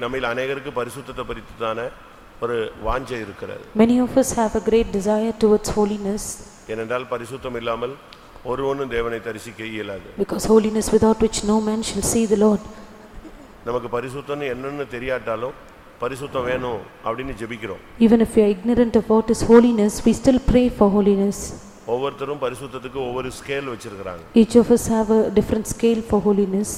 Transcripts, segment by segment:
இன்னைக்கு நம்மில் அநேகருக்கு பரிசுத்தத்தை பறித்துதான ஒரு வாஞ்சை இருக்கிறது Many of us have a great desire towards holiness ஏனென்றால் பரிசுத்தம் இல்லாமல் ஒருவனும் தேவனை தரிசிக்க இயலாது because holiness without which no man shall see the Lord. நமக்கு பரிசுத்தம்னு என்னன்னு தெரியாட்டாலும் பரிசுத்தம் வேணும் அப்படின்னு ஜெபிக்கிறோம் Even if we are ignorant of what is holiness, we still pray for holiness. ஒவ்வொருத்தரும் பரிசுத்தத்துக்கு ஒவ்வொரு ஸ்கேல் வச்சிருக்கிறாங்க Each of us have a different scale for holiness.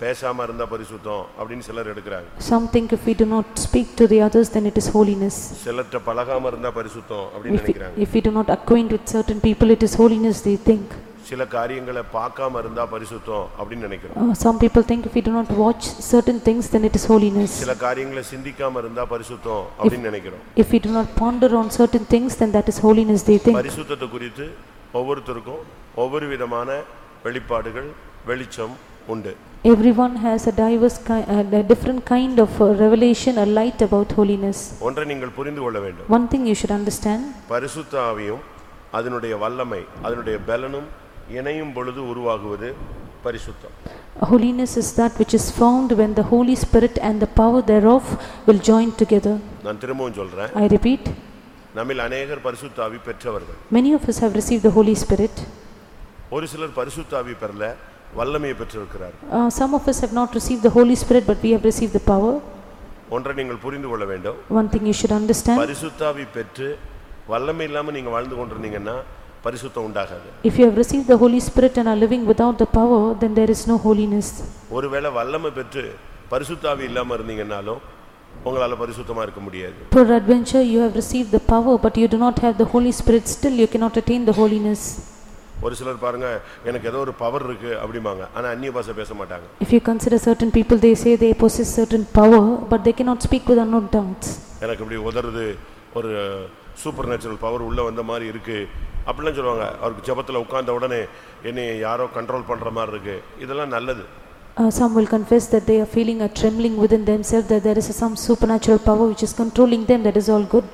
பேசாம இருந்தா பரிசுத்தம் அப்படின்னு சிலர் எடுக்கிறாங்க Some think if we do not speak to the others, then it is holiness. சிலர்கிட்ட பழகாம இருந்தா பரிசுத்தம் அப்படின்னு நினைக்கிறாங்க if we do not acquaint with certain people, it is holiness they think. சில காரியங்களை பார்க்காம இருந்தா பரிசுத்தம் அப்படின்னு நினைக்கிறோம் Uh, some people think if we do not watch certain things, then it is holiness. சில காரியங்களை சிந்திக்காம இருந்தா பரிசுத்தம் அப்படின்னு நினைக்கிறோம் If we do not ponder on certain things, then that is holiness they think. பரிசுத்தத்தை குறித்து ஒவ்வொருத்தருக்கும் ஒவ்வொரு விதமான வெளிப்பாடுகள் வெளிச்சம் உண்டு Everyone has a diverse, ki- uh, a different kind of uh, revelation, a light about holiness. ஒன்றை நீங்கள் புரிந்து கொள்ள வேண்டும் One thing you should understand, பரிசுத்த ஆவியும் அதனுடைய வல்லமை அதனுடைய பலனும் இணையும் பொழுது உருவாகுவது பரிசுத்தம் holiness is that which is found when the Holy Spirit and the power thereof will join together. நான் திரும்பவும் சொல்றேன் I repeat, நம்மில் அநேகர் பரிசுத்த ஆவி பெற்றவர்கள் many of us have received the Holy Spirit. ஒரு சிலர் பரிசுத்த ஆவி பெறல வல்லமையை பெற்றிருக்கிறார் Uh, some of us have not received the Holy Spirit, but we have received the power. ஒன்றை நீங்கள் புரிந்து கொள்ள வேண்டும் One thing you should understand, பரிசுத்தாவி பெற்று வல்லமை இல்லாம நீங்க வாழ்ந்து கொண்டிருந்தீங்கன்னா பரிசுத்தம் உண்டாகாது if you have received the Holy Spirit and are living without the power, then there is no holiness. ஒருவேளை வல்லமை பெற்று பரிசுத்தாவி இல்லாம இருந்தீங்கன்னாலும் உங்களால பரிசுத்தமா இருக்க முடியாது Peradventure, you have received the power, but you do not have the Holy Spirit, still you cannot attain the holiness. ஒரு சிலர் பாருங்க எனக்கு ஏதோ ஒரு பவர் இருக்கு அப்படிம்பாங்க ஆனா அந்நிய பாஷை பேச மாட்டாங்க If you consider certain people, they say they possess certain power, but they cannot speak with unknown tongues. எனக்கு இப்படி உதறது ஒரு சூப்பர் நேச்சுரல் பவர் உள்ள வந்த மாதிரி இருக்கு அப்படிலாம் சொல்லுவாங்க அவருக்கு ஜெபத்துல உட்கார்ந்த உடனே என்னை யாரோ கண்ட்ரோல் பண்ற மாதிரி இருக்கு இதெல்லாம் நல்லது Uh, some will confess that they are feeling a trembling within themselves, that there is some supernatural power which is controlling them, that is all good.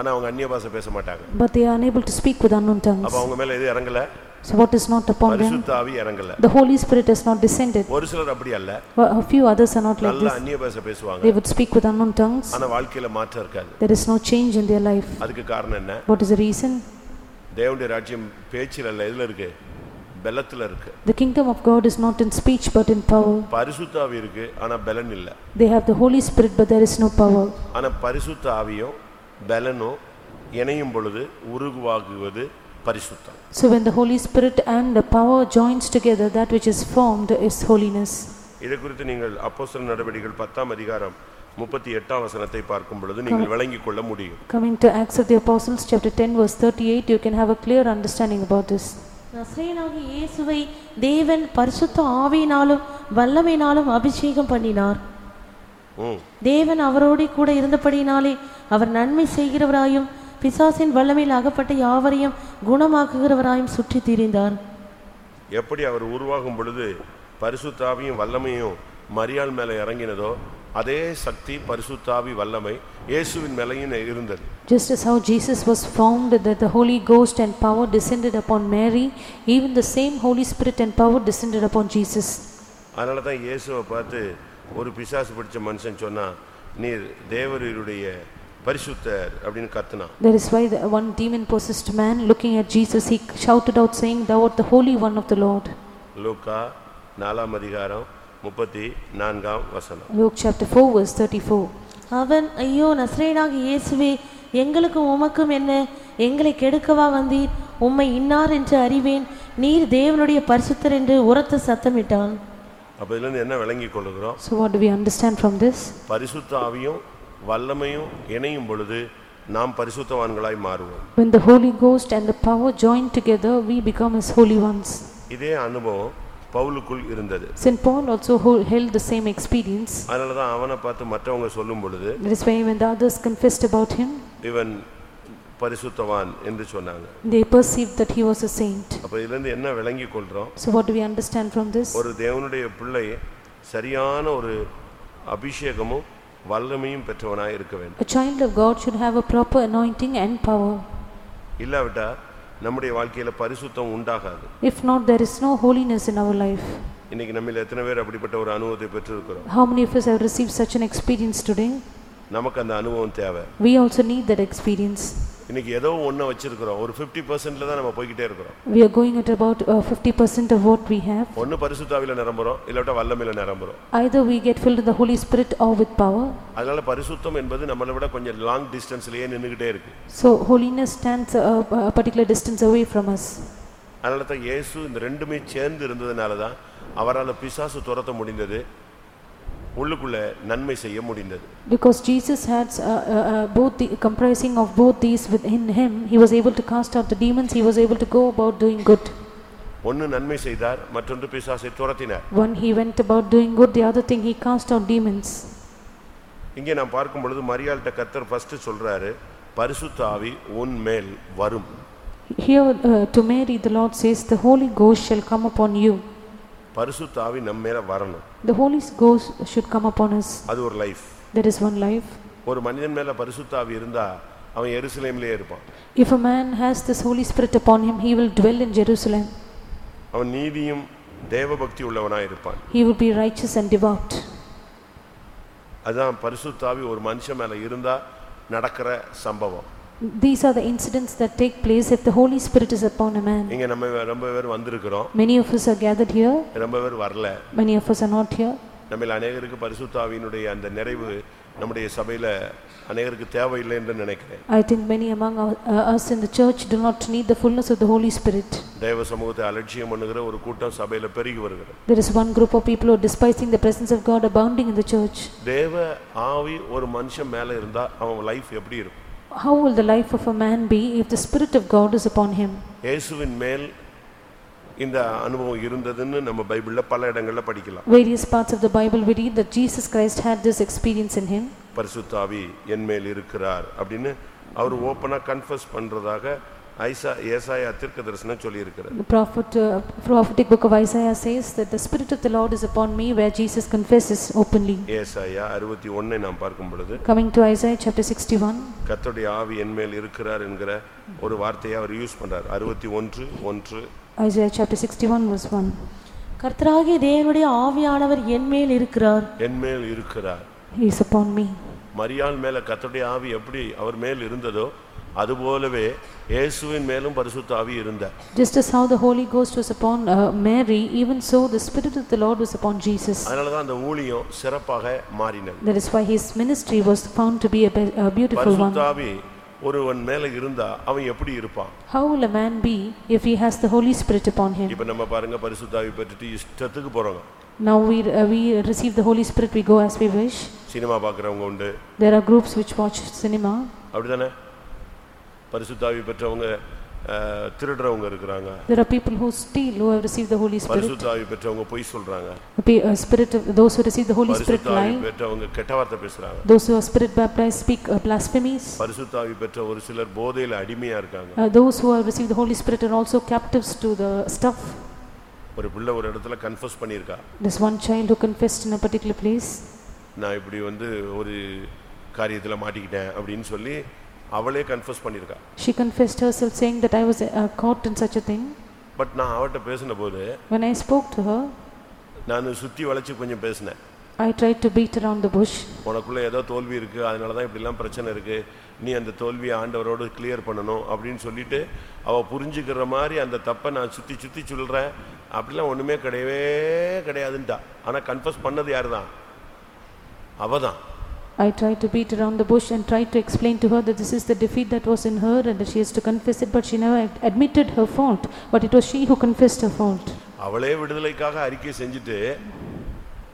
ஆனா அவங்க அந்நிய பாஷை பேச மாட்டாங்க But they are unable to speak with unknown tongues. அப்ப அவங்க மேல எது இறங்கல So what is not upon them? பரிசுத்த ஆவி இறங்கல The Holy Spirit has not descended. ஒரு சிலர் அப்படி அல்ல A few others are not like நல்ல this. அந்நிய பாஷை பேசுவாங்க They would speak with unknown tongues. ஆனா வாழ்க்கையில மாற்றம் இருக்காது There is no change in their life. அதுக்கு காரணம் என்ன What is the reason? தேவனுடைய ராஜ்யம் பேச்சில் அல்ல எதுல இருக்கு பலத்துல இருக்கு The kingdom of God is not in speech but in power. பரிசுத்த ஆவி இருக்கு ஆனா பலன் இல்ல They have the Holy Spirit but there is no power. ஆனா பரிசுத்த ஆவியும் பலனும் இணையும் பொழுது உருவாகுவது பரிசுத்தம் So when the Holy Spirit and the power joins together, that which is formed is holiness. இதை குறித்து நீங்கள் அப்போஸ்தலர் நடவடிக்கைகள் பத்தாம் அதிகாரம் முப்பத்தி எட்டாம் வசனத்தை பார்க்கும் பொழுது நீங்கள் விளங்கிக் கொள்ள முடியும் Coming to Acts of the Apostles, chapter 10, verse 38, you can have a clear understanding about this. நசரேனாகிய இயேசுவை தேவன் பரிசுத்த ஆவியினாலும் வல்லமையினாலும் அபிஷேகம் பண்ணினார் தேவன் அவரோடே கூட இருந்தபடியினாலே அவர் நன்மை செய்கிறவராயும் பிசாசின் வல்லமையில் அகப்பட்ட யாவரையும் குணமாக்குகிறவராயும் சுற்றித் திரிந்தார். எப்படி அவர் உருவாகும் பொழுது பரிசுத்தாவியும் வல்லமையும் மரியாள் மேல இறங்கினதோ அதே சக்தி பரிசுத்தாவி வல்லமை இயேசுவின் மேலையும் இருந்தது. Just as how Jesus was formed, that the Holy Ghost and power descended upon Mary, even the same Holy Spirit and power descended upon Jesus. அதனால தான் இயேசுவை பார்த்து ஒரு பிசாசு பிடிச்ச மனுஷன் சொன்னா நீர் தேவரீருடைய பரிசுத்தர் அப்படின்னு கத்துனான் That is why the one demon possessed man, looking at Jesus, he shouted out, saying, Thou art the Holy One of the Lord. லூக்கா நாலாம் அதிகாரம் முப்பத்தி நான்காம் வசனம். Luke chapter 4, verse 34. அவன் ஐயோ நசரேனாகிய இயேசுவே எங்களுக்கும் உமக்கும் என்ன? எங்களை கெடுக்கவா வந்தீர்? உம்மை இன்னார் என்று அறிவேன். நீர் தேவனுடைய பரிசுத்தர் என்று உரத்த சத்தமிட்டான். அப்ப இதுல இருந்து என்ன விளங்கிக் கொள்ளுகிறோம் So, what do we understand from this? பரிசுத்த ஆவியும் வல்லமையும் இணையும் பொழுது நாம் பரிசுத்தவான்களாய் மாறுவோம் When the Holy Ghost and the power join together, we become as holy ones. இதே அனுபவம் பவுலுக்குள் இருந்தது St. Paul also ho- held the same experience. அதனால தான் அவனை பார்த்து மற்றவங்க சொல்லும் பொழுது That is why when the others confessed about him, இவன் பரிசுத்தவான் என்று சொன்னாங்க they perceived that he was a saint. அப்ப இதுல இருந்து என்ன விளங்கிக் கொள்றோம் So, what do we understand from this? ஒரு தேவனுடைய பிள்ளை சரியான ஒரு அபிஷேகமும் வல்லமையும் பெற்றவனாய் இருக்க வேண்டும் A child of God should have a proper anointing and power. இல்லாவிட்டா நம்முடைய வாழ்க்கையில பரிசுத்தம் உண்டாகாது If not, there is no holiness in our life. இன்னைக்கு நம்மில் எத்தனை பேர் அப்படிப்பட்ட ஒரு அனுபவத்தை பெற்றிருக்கிறோம் How many of us have received such an experience today? நமக்கு அந்த அனுபவம் தேவை We also need that experience. இன்னைக்கு ஏதோ ஒன்றை வச்சிருக்கிறோம் ஒரு ஃபிஃப்டி பர்சன்ட்ல தான் நம்ம போய்கிட்டே இருக்கிறோம் We are going at about uh, 50% of what we have. ஒன்று பரிசுத்தாவில நிரம்புறோம் இல்லாட்ட வல்லமையில நிரம்புறோம் Either we get filled with the Holy Spirit or with power. அதனால பரிசுத்தம் என்பது நம்மளை விட கொஞ்சம் லாங் டிஸ்டன்ஸ்லயே நின்றுகிட்டே இருக்கு So holiness stands a, a particular distance away from us. அதனால தான் இயேசு இந்த ரெண்டுமே சேர்ந்து இருந்ததுனால தான் அவரால் பிசாசு துரத்த முடிந்தது உள்ளுக்குள்ள நன்மை செய்ய முடிந்தது Because Jesus had uh, uh, uh, both the comprising of both these within him, he was able to cast out the demons, he was able to go about doing good. ஒன்று நன்மை செய்தார் மற்றொன்று பிசாசை துரத்தினார் One he went about doing good, the other thing he cast out demons. இங்கே நான் பார்க்கும் பொழுது மரியாள்கிட்ட கத்தர் ஃபர்ஸ்ட் சொல்றாரு பரிசுத்த ஆவி உன் மேல் வரும் Here uh, to Mary, the Lord says, The Holy Ghost shall come upon you. பரிசுத்த ஆவி நம்ம மேல வரணும் The Holy Ghost should come upon us. அது ஒரு life There is one life. ஒரு மனிதன் மேல பரிசுத்த ஆவி இருந்தா அவன் எருசலேம்லயே இருப்பான் If a man has this Holy Spirit upon him, he will dwell in Jerusalem. அவன் நீதியும் தேவபக்தி உள்ளவனாய் இருப்பான் He will be righteous and devout. அதான் பரிசுத்த ஆவி ஒரு மனுஷன் மேல இருந்தா நடக்கிற சம்பவம் These are the incidents that take place if the Holy Spirit is upon a man. இங்க நம்ம ரொம்ப பேர் வந்திருக்கிறோம் Many of us are gathered here, ரொம்ப பேர் வரல many of us are not here. நம்மில் அநேகருக்கு பரிசுத்த ஆவியினுடைய அந்த நிறைவு நம்முடைய சபையில அநேகருக்கு தேவையில்லை என்று நினைக்கிறேன் I think many among our, uh, us in the church do not need the fullness of the Holy Spirit. தேவ சமூகத்தை அலட்சியம் பண்ணுகிற ஒரு கூட்டம் சபையில பெருகி வருகிறது There is one group of people who are despising the presence of God abounding in the church. தேவ ஆவி ஒரு மனுஷன் மேல இருந்தா அவன் லைஃப் எப்படி இருக்கும் How will the life of a man be if the Spirit of God is upon him? இயேசுவின் மேல் இந்த அனுபவம் இருந்ததுன்னு நம்ம பைபிள்ல பல இடங்கள்ல படிக்கலாம் Various parts of the Bible we read that Jesus Christ had this experience in him. பரிசுத்த ஆவி என் மேல் இருக்கிறார் அப்படின்னு அவர் ஓப்பனா கன்ஃபஸ் பண்றதாக ஐசா ஏசாயா தீர்க்க தரிசனம் சொல்லி இருக்கிறார் The prophet, uh, prophetic book of Isaiah says that the Spirit of the Lord is upon me where Jesus confesses openly. ஏசாயா அறுபத்தி ஒன்னை நாம் பார்க்கும் பொழுது Coming to Isaiah chapter 61, கர்த்தருடைய ஆவி என் மேல் இருக்கிறார் என்கிற ஒரு வார்த்தையை அவர் யூஸ் பண்றார் அறுபத்தி ஒன்று ஒன்று Isaiah chapter 61 verse 1. கர்த்தராகிய தேவனுடைய ஆவியானவர் என் மேல் இருக்கிறார் என் மேல் இருக்கிறார் He is upon me. மரியாள் மேல கர்த்தருடைய ஆவி எப்படி அவர் மேல் இருந்ததோ அதுபோலவே இயேசுவின் மேலும் பரிசுத்த ஆவி இருந்தார் Just as how the Holy Ghost was upon uh, Mary, even so the Spirit of the Lord was upon Jesus. அதனால தான் அந்த ஊழியம் சிறப்பாக மாறினது That is why his ministry was found to be a, be- a beautiful one. பரிசுத்த ஆவி ஒருவன் மேல இருந்தா அவன் எப்படி இருப்பான் How will a man be if he has the Holy Spirit upon him? இப்ப நம்ம பாருங்க பரிசுத்த ஆவி பெற்றுட்டு இஷ்டத்துக்கு போறோங்க Now we, uh, we receive the Holy Spirit, we go as we wish. Cinema பார்க்குறவங்க உண்டு There are groups which watch cinema. அப்படிதானே பரிசுத்தாவி பெற்றவங்க திருடுறவங்க இருக்கிறாங்க There are people who steal, who have received the Holy Spirit. பரிசுத்தாவி பெற்றவங்க பொய் சொல்றாங்க uh, spirit of, those who receive the Holy Spirit lie. பெற்றவங்க கெட்ட வார்த்தை பேசுறாங்க Those who are spirit baptized speak uh, blasphemies. பரிசுத்தாவி பெற்ற ஒரு சிலர் போதையில அடிமையா இருக்காங்க Uh, those who have received the Holy Spirit are also captives to the stuff. ஒரு பிள்ளை ஒரு இடத்துல கன்ஃபஸ் பண்ணியிருக்கா There's one child who confessed in a particular place. நான் இப்படி வந்து ஒரு காரியத்துல மாட்டிக்கிட்டேன் அப்படின்னு சொல்லி அவளே கன்ஃபஸ் பண்ணியிருக்கா She confessed herself saying that I was uh, caught in such a thing. But நான் அவட்ட பேசின போது When I spoke to her, நான் சுத்தி வளைச்சு கொஞ்சம் பேசினேன். I tried to beat around the bush. உனக்குள்ள ஏதோ தோல்வி இருக்கு அதனால தான் இப்படிலாம் பிரச்சனை இருக்கு. நீ அந்த தோல்வியை ஆண்டவரோடு கிளியர் பண்ணணும் அப்படின்னு சொல்லிட்டு அவ புரிஞ்சுக்கிற மாதிரி அந்த தப்பை நான் சுத்தி சுத்தி சொல்றேன். அப்படிலாம் ஒண்ணுமே கிடையவே கிடையாதுன்ட்டா. ஆனா கன்ஃபஸ் பண்ணது யாரு தான் அவ தான் I tried to beat around the bush and tried to explain to her that this is the defeat that was in her and that she has to confess it, but she never admitted her fault. But it was she who confessed her fault. அவளே விடுதலைக்காக அறிக்கை செஞ்சுட்டு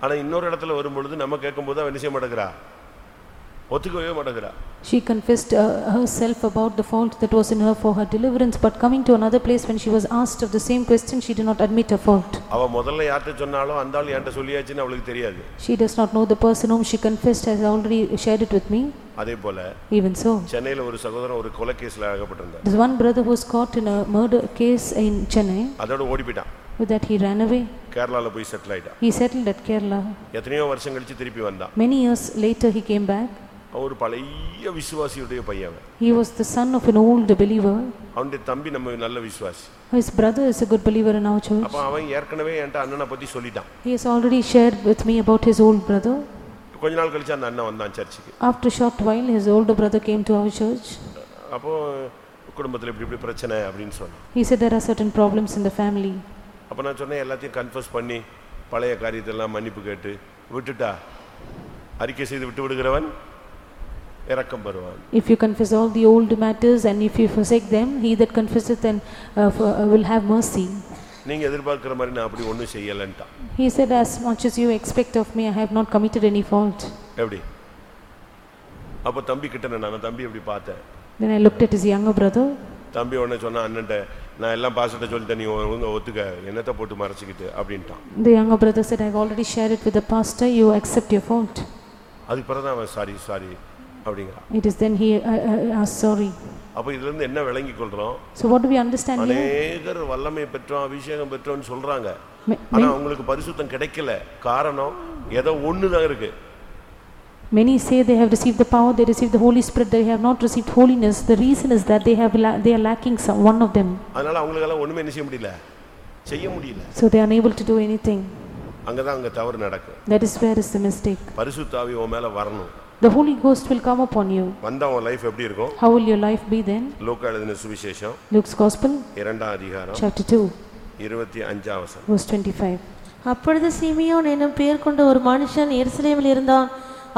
ஆனா இன்னொரு இடத்துல வரும்பொழுது நம்ம கேட்கும்போது அவன் என்ன செய்ய மாட்டேங்கிறா ஒத்துக்கவே மாட்டேங்கிறா She confessed uh, herself about the fault that was in her for her deliverance, but coming to another place when she was asked of the same question, she did not admit her fault. அவ முதல்ல யார்கிட்ட சொன்னாலும் அந்த ஆள் என்கிட்ட சொல்லியாச்சுன்னு அவளுக்கு தெரியாது She does not know the person whom she confessed has already shared it with me. அதே போல Even so, சென்னையில ஒரு சகோதரன் ஒரு கொலை கேஸ்ல அகப்பட்டிருந்தார் there's one brother who was caught in a murder case in Chennai. அதோட ஓடி போயிட்டான் With that, he ran away. கேரளால போய் செட்டில் ஆயிட்டான் He settled at Kerala. எத்தனையோ வருஷம் கழிச்சு திருப்பி வந்தான் Many years later, he came back. ஒரு பழைய விசுவாசியுடைய பையன். He was the son of an old believer. அவனுடைய தம்பி நம்ம நல்ல விசுவாசி His brother is a good believer in our church. அப்ப அவன் ஏற்கனவே என்கிட்ட அண்ணனை பத்தி சொல்லிட்டான் He has already shared with me about his old brother. கொஞ்ச நாள் கழிச்சு அந்த அண்ணன் வந்தான் சர்ச்சுக்கு After short while, his older brother came to our church. அப்போ குடும்பத்துல இப்படி இப்படி பிரச்சனை அப்படின்னு சொன்னான் He said there are certain problems in the family. அப்ப நான் சொன்னேன் எல்லாத்தையும் கன்ஃபஸ் பண்ணி பழைய காரியத்தெல்லாம் மன்னிப்பு கேட்டு விட்டுட்டா அறிக்கை செய்து விட்டு விடுகிறவன் இரக்கம் பெறுவான் If you confess all the old matters and if you forsake them, he that confesseth and uh, for, uh, will have mercy. நீங்க எதிர்பார்க்கிற மாதிரி நான் அப்படி ஒன்றும் செய்யலைன்ட்டான் He said, As much as you expect of me, I have not committed any fault. எப்படி அப்போ தம்பி கிட்ட நான் தம்பி எப்படி பார்த்தேன் Then I looked at his younger brother. தம்பி உடனே சொன்னா அண்ணன்ட்ட நான் எல்லாம் பாஸ்டர்ட்ட சொல்லிட்டேன் நீ ஒழுங்கா ஒத்துக்க என்னத்தை போட்டு மறைச்சிக்கிட்டு அப்படின்ட்டான் The younger brother said, I've already shared it with the pastor, you accept your fault. அதுக்கு பிறகு அவன் சாரி சாரி அப்படிங்கிறான் It is then he uh, uh, asked sorry. அப்போ இதுல இருந்து என்ன விளங்கி கொள்றோம் So what do we understand here? அநேகர் வல்லமை பெற்றோம் அபிஷேகம் பெற்றோம்னு சொல்றாங்க Ma- ஆனா அவங்களுக்கு பரிசுத்தம் கிடைக்கல காரணம் ஏதோ ஒன்று தான் இருக்கு Many say they have received the power, they received the Holy Spirit, they have not received holiness. The reason is that they have la- they are lacking some one of them. அதனால அவங்களுக்கெல்லாம் ஒண்ணுமே என்ன செய்ய முடியல செய்ய முடியல So they are unable to do anything. அங்கதான் அங்க தவறு நடக்கும் That is where is the mistake. பரிசுத்தாவி உன் மேல வரணும் The Holy Ghost will come upon you. வந்தா உன் லைஃப் எப்படி இருக்கும் How will your life be then? லூக்கா எழுதின சுவிசேஷம் Luke's Gospel, இரண்டாம் அதிகாரம் chapter 2, இருபத்தி அஞ்சாம் வசனம் verse 25. அப்பொழுது சிமியோன் என்னும் பெயர் கொண்ட ஒரு மனுஷன் எருசலேமில் இருந்தான்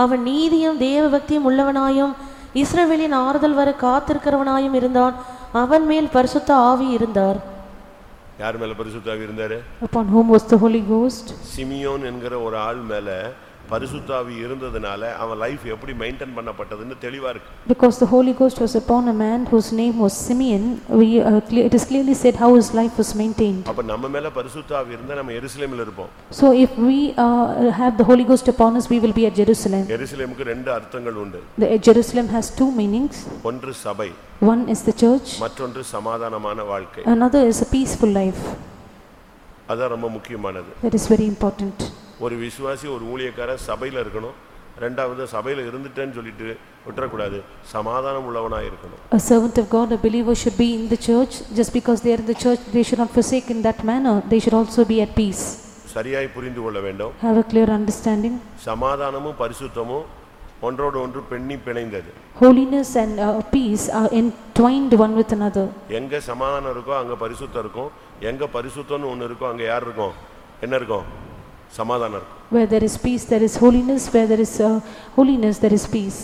அவன் நீதியும் தேவ பக்தியும் உள்ளவனாயும் இஸ்ரவேலின் ஆறுதல் வர காத்திருக்கிறவனாயும் இருந்தான் அவன் மேல் பரிசுத்த ஆவி இருந்தார் யார் மேல பரிசுத்தாவி இருந்தாரு Upon whom was the Holy Ghost? Simeon என்கிற ஒரு ஆள் மேல பரிசுத்தாவி இருந்ததுனால அவன் லைஃப் எப்படி மெயின்டைன் பண்ணப்பட்டதுன்னு தெளிவா இருக்கு Because the Holy Ghost was upon a man whose name was Simeon, we, uh, cle- it is clearly said how his life was maintained. அப்ப நம்ம மேல பரிசுத்தாவி இருந்தா நம்ம எருசலேமில் இருப்போம் So if we uh, have the Holy Ghost upon us, we will be at Jerusalem. எருசலேமுக்கு ரெண்டு அர்த்தங்கள் உண்டு The uh, Jerusalem has two meanings. ஒன்று சபை One is the church, மற்றொன்று சமாதானமான வாழ்க்கை another is a peaceful life. அதான் ரொம்ப முக்கியமானது That is very important. ஒரு விசுவாசி ஒரு ஊழியக்காரன் சபையில இருக்கணும் ரெண்டாவது சபையில இருந்துட்டேன்னு சொல்லிட்டு விட்டுறக்கூடாது சமாதானம் உள்ளவனா இருக்கணும் A servant of God, a believer should be in the church. Just because they are in the church, they should not forsake in that manner. They should also be at peace. சரியாய் புரிந்து கொள்ள வேண்டும் Have a clear understanding. சமாதானமும் பரிசுத்தமும் ஒன்றோடு ஒன்று பெண்ணி பிணைந்தது Holiness and uh, peace are entwined one with another. எங்க சமாதானம் இருக்கோ அங்க பரிசுத்தம் இருக்கும் எங்க பரிசுத்தம்னு ஒன்று இருக்கோ அங்க யார் இருக்கும் என்ன இருக்கும் சமாதானம் இருக்கும் Where there is peace, there is holiness. Where there is uh, holiness, there is peace.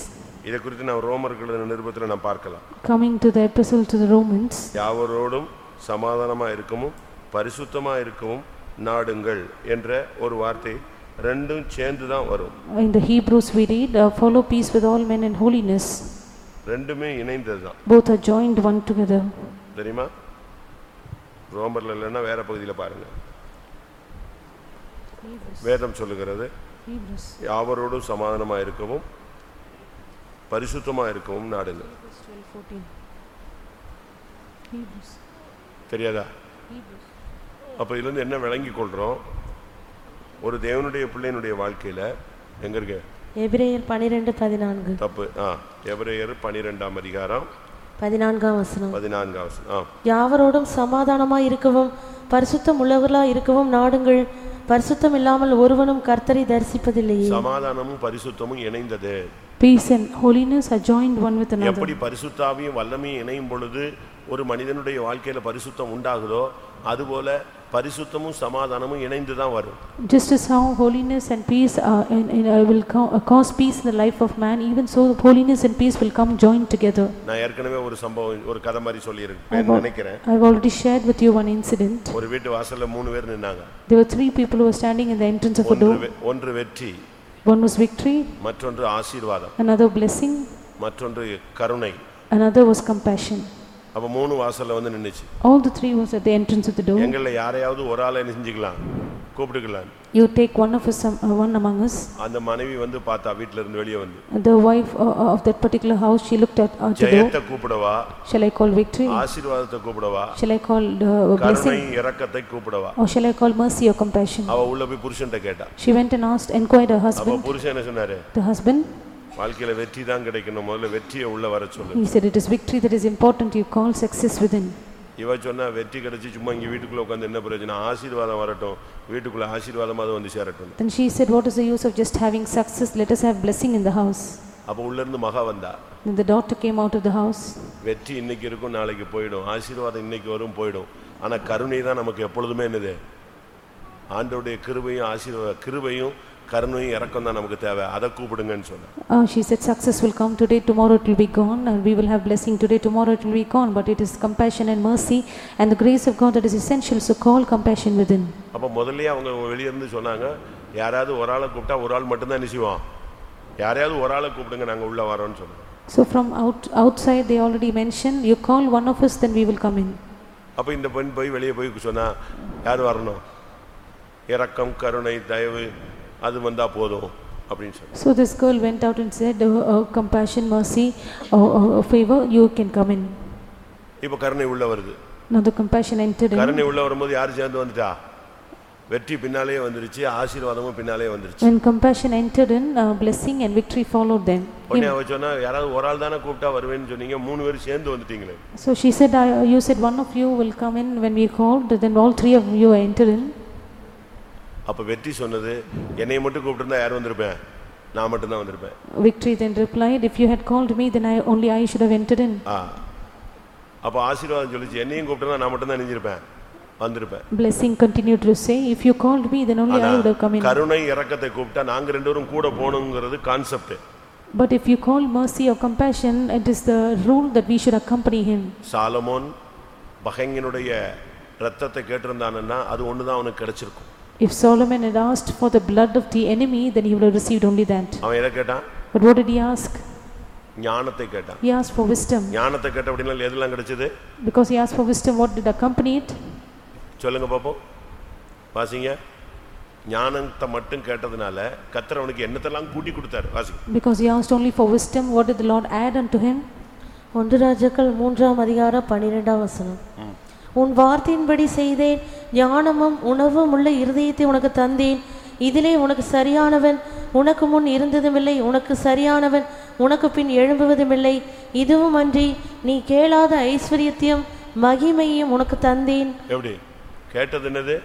இதை குறித்து நான் ரோமர்கள் நிருபத்தில் நான் பார்க்கலாம் Coming to the epistle to the Romans, யாவரோடும் சமாதானமா இருக்கவும் பரிசுத்தமா இருக்கவும் நாடுங்கள் என்ற ஒரு வார்த்தை ரெண்டும் சேர்ந்து தான் வரும் in the Hebrews we read, uh, follow peace with all men in holiness. ரெண்டுமே இணைந்தது தான் Both are joined one together. தெரியுமா ரோமர்ல இல்லைன்னா வேற பகுதியில் பாருங்க வேதம் சொல்லுகிறது. யாவரோடும் சமாதானமா இருக்கவும் பரிசுத்தமா இருக்கவும் நாடுங்க. தெரியாதா? அப்ப இதுல இருந்து என்ன விளங்கி கொள்றோம்? ஒரு தேவனுடைய பிள்ளையினுடைய வாழ்க்கையில எங்க இருக்கு? எபிரேயர் பனிரெண்டு பதினான்கு. தப்பு. ஆ எபிரேயர் பனிரெண்டாம் அதிகாரம். பதினான்காம் வசனம். பதினான்காம் வசனம். யாவரோடும் சமாதானமாய் இருக்கவும் பரிசுத்தம் உள்ளவர்களாய் இருக்கவும் நாடுங்கள். பரிசுத்தம் இல்லாமல் ஒருவனும் கர்த்தரை தரிசிப்பதில்லையே சமாதானமும் பரிசுத்தமும் இணைந்தது Peace and holiness are joined one with another. எப்படி பரிசுத்தாவியும் வல்லமையும் இணையும் பொழுது ஒரு மனிதனுடைய வாழ்க்கையில பரிசுத்தம் உண்டாகுதோ அதுபோல பரிசுத்தமும் சமாதானமும் இணைந்து தான் வரும் Just as how holiness and peace are in, in, uh, will co- uh, cause peace in the life of man, even so holiness and peace will come joined together. நான் ஏற்கனவே ஒரு சம்பவம் ஒரு கதை மாதிரி சொல்லியிருக்கேன் நினைக்கிறேன் I've already shared with you one incident. ஒரு வீட்டு வாசல்ல மூணு பேர் நின்னாங்க There were three people who were standing in the entrance of a door. ஒன்று வெற்றி One was victory, மற்றொன்று ஆசீர்வாதம் another blessing, மற்றொன்று கருணை another was compassion. அப்ப மூணு வாசல்ல வந்து நின்னுச்சு All the three was at the entrance of the door. எங்கள்ல யாரையாவது ஒரு ஆளை என்ன செஞ்சுக்கலாம் கூப்பிட்டுக்கலாம் You take one of us, uh, one among us. அந்த மனைவி வந்து பார்த்தா வீட்ல இருந்து வெளியே வந்து The wife uh, of that particular house, she looked at at the door. கூப்பிடவா Shall I call victory? ஆசீர்வாதத்தை கூப்பிடவா Shall I call uh, கருணை blessing? இரக்கத்தை கூப்பிடவா Or shall I call mercy or compassion? அவ உள்ள போய் புருஷன்ட்ட கேட்டா She went and asked, inquired her அப்ப husband. புருஷன் என்ன சொன்னாரு The husband, வாழ்க்கையில வெற்றி தான் கிடைக்கணும் முதல்ல வெற்றியை உள்ள வர சொல்லு He said, It is victory that is important. You call success within. இவ சொன்னா வெற்றி கிடைச்சி சும்மா இங்க வீட்டுக்குள்ள உட்காந்து என்ன பிரயோஜனம் ஆசீர்வாதம் வரட்டும் வீட்டுக்குள்ள ஆசீர்வாதம் அது வந்து சேரட்டும் Then she said, What is the use of just having success? Let us have blessing in the house. அப்ப உள்ள இருந்து மகா வந்தா Then the daughter came out of the house. வெற்றி இன்னைக்கு இருக்கும் நாளைக்கு போயிடும் ஆசீர்வாதம் இன்னைக்கு வரும் போயிடும் ஆனா கருணை தான் நமக்கு எப்பொழுதுமே என்னது ஆண்டவருடைய கிருபையும் ஆசீர்வாத கிருபையும் கருணையும் இறக்கம் தான் நமக்கு தேவை அதை கூப்பிடுங்கன்னு சொன்னேன் Uh, she said, Success will come today, tomorrow it will be gone, and we will have blessing today, tomorrow it will be gone. But it is compassion and mercy and the grace of God that is essential. So call compassion within. அப்ப முதல்லயே அவங்க வெளிய இருந்து சொன்னாங்க யாராவது ஒரு ஆளை கூப்பிட்டா ஒரு ஆள் மட்டும்தான் செய்வோம் யாரையாவது ஒரு ஆளை கூப்பிடுங்க நாங்க உள்ள வரோம்னு சொன்னோம் So from out, outside, they already mentioned, You call one of us, then we will come in. அப்ப இந்த பெண் போய் வெளியே போய் சொன்னா யார் வரணும் இரக்கம் கருணை தயவு அது வந்தா போதும் அப்படின்னு சொன்னா So this girl went out and said, uh, uh, Compassion, mercy, uh, uh, favor, you can come in. இப்ப கருணை உள்ள வருது Now the compassion entered in. கருணை உள்ள வரும்போது யார் சேர்ந்து வந்துட்டா வெற்றி பின்னாலே வந்துருச்சு ஆசீர்வாதமும் பின்னாலே வந்துருச்சு When compassion entered in, uh, blessing and victory followed them. உடனே அவ சொன்னா யாராவது ஒரு ஆள் தானே கூப்பிட்டா வருவேன்னு சொன்னீங்க மூணு பேரும் சேர்ந்து வந்துட்டீங்களே So she said, I, You said one of you will come in when we called, then all three of you entered in. அப்ப வெற்றி சொன்னது என்னைய மட்டும் கூப்பிட்டு யார் வந்திருப்பேன் நான் மட்டும்தான் வந்திருப்பேன் Victory then replied, If you had called me, then I, only I should have entered in. ஆ அப்போ ஆசீர்வாதம் சொல்லிச்சு என்னையும் கூப்பிட்டா நான் மட்டும் தான் நெஞ்சிருப்பேன் வந்திருப்பேன் Blessing continued to say, If you called me, then only ஆனா, I would have come in. கருணை இறக்கத்தை கூப்பிட்டா நாங்க ரெண்டு பேரும் கூட போகணுங்கிறது concept But if you call mercy or compassion, it is the rule that we should accompany him. Solomon பகைங்கனுடைய ரத்தத்தை கேட்டிருந்தானுன்னா அது ஒன்று தான் அவனுக்கு கிடைச்சிருக்கும் If Solomon had asked for the blood of the enemy, then he would have received only that. அவன் எதை கேட்டான் But what did he ask? ஞானத்தை கேட்டான் He asked for wisdom. ஞானத்தை கேட்ட அப்படின்னா எதெல்லாம் கிடைச்சது Because he asked for wisdom, what did accompany it? சொல்லுங்க பாப்போம் வாசிங்க ஞானத்தை மட்டும் கேட்டதுனால கத்தர் அவனுக்கு என்னத்தெல்லாம் கூட்டி கொடுத்தாரு வாசிங்க Because he asked only for wisdom, what did the Lord add unto him? ஒன்று ராஜாக்கள் மூன்றாம் அதிகாரம் பன்னிரெண்டாம் வசனம் உன் வார்த்தையின்படி செய்தேன் ஞானமும் உணவும் உள்ள இருதயத்தை உனக்கு தந்தேன். இதிலே உனக்கு சரியானவன் உனக்கு முன் இருந்ததுமில்லை உனக்கு சரியானவன் உனக்கு பின் எழும்புவதுமில்லை. இதுவும் அன்றி நீ கேளாத ஐஸ்வர்யத்தையும் மகிமையும் உனக்கு தந்தேன். எப்படி? கேட்டது என்னது?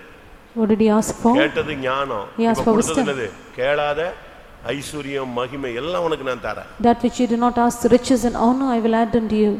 கேட்டது ஞானம். என்னது? கேளாத ஐஸ்வர்யம் மகிமை எல்லாம் உனக்கு நான் தரேன். That which you do not ask, riches and honor, I will add unto you.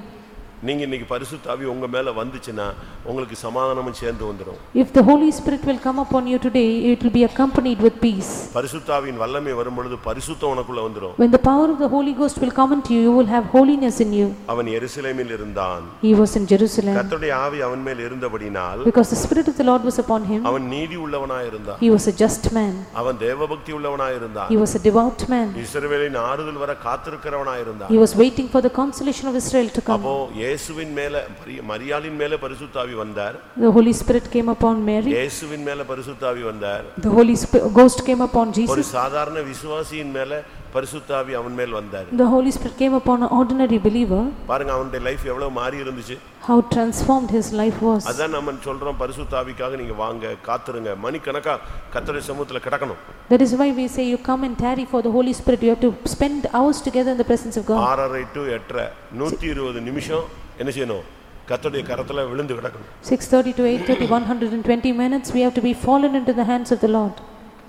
நீங்க இன்னைக்கு பரிசுத்தாவி உங்க மேல வந்துச்சுன்னா உங்களுக்கு சமாதானமும் சேர்ந்து வந்துடும் If the Holy Spirit will come upon you today, it will be accompanied with peace. பரிசுத்தாவின் வல்லமை வரும் பொழுது பரிசுத்தம் உனக்குள்ள வந்துடும் When the power of the Holy Ghost will come into you, you will have holiness in you. அவன் எருசலேமில் இருந்தான் He was in Jerusalem. கர்த்தருடைய ஆவி அவன் மேல் இருந்தபடினால் Because the Spirit of the Lord was upon him, அவன் நீதி உள்ளவனாய் இருந்தான் he was a just man. அவன் தேவபக்தி உள்ளவனாய் இருந்தான் He was a devout man. இஸ்ரவேலின் ஆறுதல் வர காத்திருக்கிறவனாய் இருந்தான் He was waiting for the consolation of Israel to come. அப்போ இயேசுவின் மேல மரி- மரியாளின் மேல பரிசுத்தாவி வந்தார் The Holy Spirit came upon Mary. இயேசுவின் மேல பரிசுத்தாவி வந்தார் The Holy Ghost came upon ஒரு Jesus. சாதாரண விசுவாசியின் மேல பரிசுத்தாவி அவன் மேல் வந்தார் The Holy Spirit came upon an ordinary believer. பாருங்க அவனுடைய லைஃப் எவ்வளவு மாறி இருந்துச்சு How transformed his life was. அதான் நம்ம சொல்றோம் பரிசுத்தாவிக்காக நீங்க வாங்க காத்துருங்க மணிக்கணக்கா கத்தரை சமூகத்துல கிடக்கணும் That is why we say you come and tarry for the Holy Spirit. You have to spend hours together in the presence of God. ஆறரை டு எட்டரை நூத்தி இருபது நிமிஷம் என்ன செய்யணும் கத்தருடைய கரத்துல விழுந்து கிடக்கணும் 6:30 to 8:30, 120 minutes, we have to be fallen into the hands of the Lord.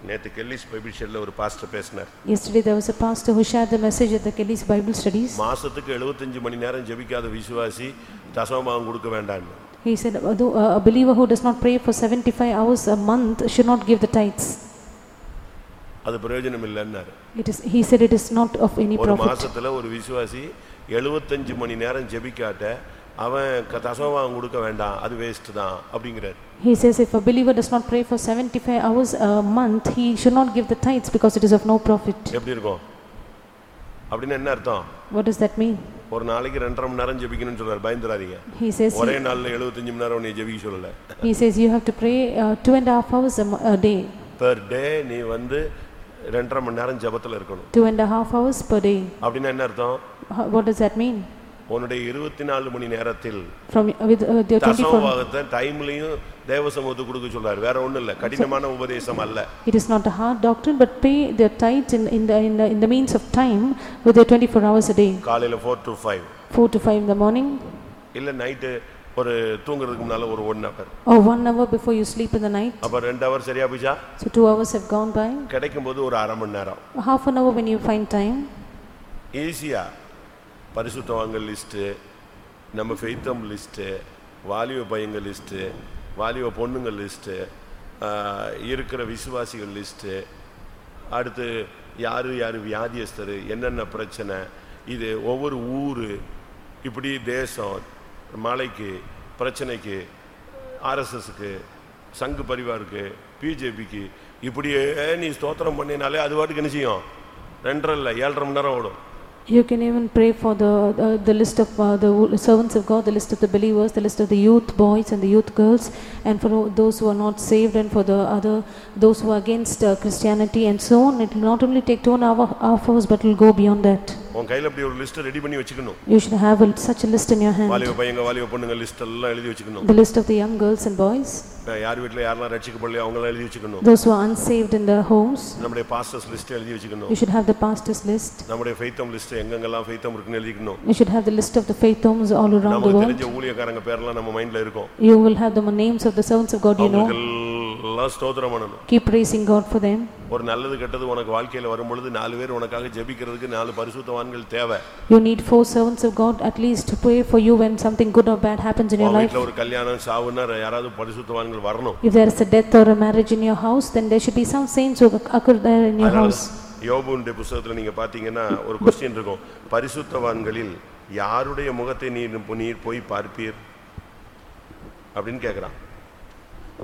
நேத்து கெல்லிஸ் பைபிள் ஷெல்ல ஒரு பாஸ்டர் பேசினார் Yesterday there was a pastor who shared the message at the Kelly's Bible studies. மாசத்துக்கு 75 மணி நேரம் ஜெபிக்காத விசுவாசி தசமபாகம் கொடுக்க வேண்டாம்னு He said, "Although uh, a believer who does not pray for 75 hours a month should not give the tithes. அது பிரயோஜனம் இல்லைன்னாரு It is, he said it is not of any ஒரு profit. மாசத்துல ஒரு விசுவாசி 75 மணி நேரம் ஜெபிக்காட்ட அவன் தசமபாகம் கொடுக்க வேண்டாம் அது வேஸ்ட் தான் அப்படிங்கிறார் He says if a believer does not pray for 75 hours a month, he should not give the tithes because it is of no profit. எப்படி இருக்கும் அப்படின்னு என்ன அர்த்தம் What does that mean? ஒரு நாளைக்கு ரெண்டரை மணி நேரம் ஜெபிக்கணும்னு சொல்றாரு பயந்துடாதீங்க He says, ஒரே நாள்ல 75 மணி நேரம் நீ ஜெபிக்க சொல்லல he says you have to pray uh, two and a half hours a, a day. Per day நீ வந்து ரெண்டரை மணி நேரம் ஜெபத்துல இருக்கணும் Two and a half hours per day. அப்படின்னா என்ன அர்த்தம் What does that mean? உன்னுடைய இருபத்தி நாலு மணி நேரத்தில் From, with uh, the 24, தசமபாகத்தை டைம்லயும் தேவ சமூகத்துக்கு கொடுக்க சொல்றாரு வேற ஒண்ணும் இல்ல கடினமான உபதேசம் அல்ல it is not a hard doctrine, but pay their tithes in, in the, in the, in the means of time with their 24 hours a day, காலையில four to five 4 to 5 in the morning, இல்ல night ஒரு தூங்குறதுக்கு முன்னால ஒரு one hour or one hour before you sleep in the night. அப்ப ரெண்டு hour சரியா போச்சா So two hours have gone by. கிடைக்கும் போது ஒரு அரை மணி நேரம் Half an hour when you find time, ஈஸியா பரிசுத்தவான்கள் லிஸ்ட்டு நம்ம ஃபெய்த்தம் லிஸ்ட்டு வாலிப பையங்கள் லிஸ்ட்டு வாலிப பொண்ணுங்கள் லிஸ்ட்டு இருக்கிற விசுவாசிகள் லிஸ்ட்டு அடுத்து யார் யார் வியாதியஸ்தர் என்னென்ன பிரச்சனை இது ஒவ்வொரு ஊர் இப்படி தேசம் மலைக்கு பிரச்சனைக்கு ஆர்எஸ்எஸ்க்கு சங்கு பரிவாருக்கு பிஜேபிக்கு இப்படியே நீ ஸ்தோத்திரம் பண்ணினாலே அது பாட்டுக்கு என்ன செய்யும்? ரெண்டரை இல்லை ஏழரை மணி நேரம் ஓடும். You can even pray for the, uh, the list of uh, the servants of God, the list of the believers, the list of the youth boys and the youth girls, and for those who are not saved and for the other, those who are against uh, Christianity and so on. It will not only take two and a half hours, but it will go beyond that. உன் கையில் அப்படி ஒரு list ready பண்ணி வச்சுக்கணும் You should have a, such a list in your hand. வாலிப பையங்க வாலிப பொண்ணுங்க லிஸ்ட் எல்லாம் எழுதி வச்சுக்கணும் The list of the young girls and boys, இப்ப யார் வீட்டில் யாரெல்லாம் ரட்சிக்கப்படலையோ அவங்களாம் எழுதி வச்சுக்கணும் those who are unsaved in their homes. நம்முடைய பாஸ்டர்ஸ் லிஸ்ட் எழுதி வச்சுக்கணும் You should have the pastor's list. நம்முடைய ஃபெய்த்தம் லிஸ்ட் எங்கெங்கெல்லாம் ஃபெய்த்தம் இருக்குன்னு எழுதிக்கணும் You should have the list of the faith homes all around the நமக்கு world. தெரிஞ்ச ஊழியக்காரங்க பேரெல்லாம் நம்ம மைண்ட்ல இருக்கும் You will have the names of the servants of God you know. அவங்களுக்கு எல்லாம் ஸ்தோத்திரம் பண்ணணும் Keep praising God for them. ஒரு நல்லது கெட்டது உனக்கு வாழ்க்கையில வரும் பொழுது நாலு பேர் உனக்காக ஜெபிக்கிறதுக்கு நாலு பரிசுத்தவான்கள் தேவை. You need four servants of God at least to pray for you when something good or bad happens in your life. ஒரு கல்யாணம் சாவுன்னா யாராவது பரிசுத்தவான்கள் வரணும். If there is a death or a marriage in your house, then there should be some saints who occur there in your house. யோபுடைய புஸ்தகத்துல நீங்க பாத்தீங்கன்னா ஒரு question இருக்கும். பரிசுத்தவான்களில் யாருடைய முகத்தை நீர் நீர் போய் பார்ப்பீர்? அப்படின்னு கேக்குறான்.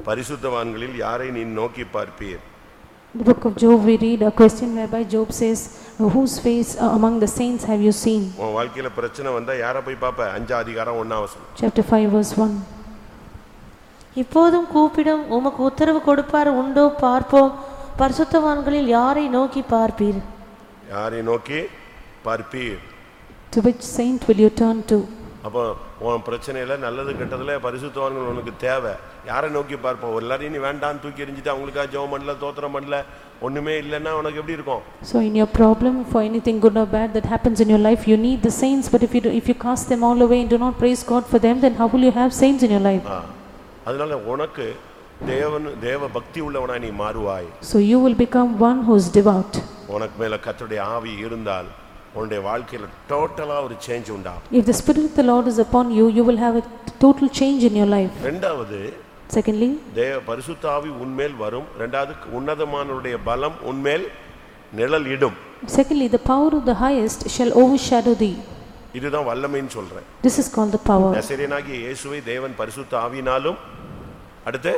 பரிசுத்தவான்களில் யாரை நீ நோக்கி பார்ப்பீர்? The book of Job, we read a question whereby Job says, Whose face uh, among the saints have you seen? உன் வாழ்க்கையில பிரச்சனை வந்தா யாரை போய் பார்ப்ப அஞ்சா அதிகாரம் ஒன்னாம் வசனம் Chapter 5, verse 1. இப்போதும் கூப்பிடும் உமக்கு உத்தரவு கொடுப்பார் உண்டோ பார்ப்போம் பரிசுத்தவான்களில் யாரை நோக்கி பார்ப்பீர் யாரை நோக்கி பார்ப்பீர் To which saint will you turn to? அப்போ உன் பிரச்சனையில நல்லது கெட்டதுல பரிசுத்தவான்கள் உனக்கு தேவை யாரை நோக்கி பார்ப்போம் ஒரு எல்லாரையும் நீ வேண்டாம் தூக்கி எறிஞ்சிட்டு அவங்களுக்காக ஜெபம் பண்ணல தோத்திரம் பண்ணல ஒண்ணுமே இல்லைன்னா உனக்கு எப்படி இருக்கும் So in your problem, for anything good or bad that happens in your life, you need the saints, but if you, do, if you cast them all away and do not praise God for them, then how will you have saints in your life? ஆ. அதனால உனக்கு தேவன் தேவ பக்தி உள்ளவனா நீ மாறுவாய் So you will become one who is devout. உனக்கு மேல கர்த்தருடைய ஆவி இருந்தால் உன்னுடைய வாழ்க்கையில டோட்டலா ஒரு சேஞ்ச் உண்டாகும் If the Spirit of the Lord is upon you, you will have a total change in your life. ரெண்டாவது Secondly, தேவ பரிசுத்த ஆவி உன்மேல் வரும் ரெண்டாவது உன்னதமானவருடைய பலம் உன்மேல் நிழல் இடும் secondly, the power of the highest shall overshadow thee. இதுதான் வல்லமைன்னு சொல்றேன் This is called the power. நசரேனாகிய இயேசுவை தேவன் பரிசுத்த ஆவினாலும் அடுத்து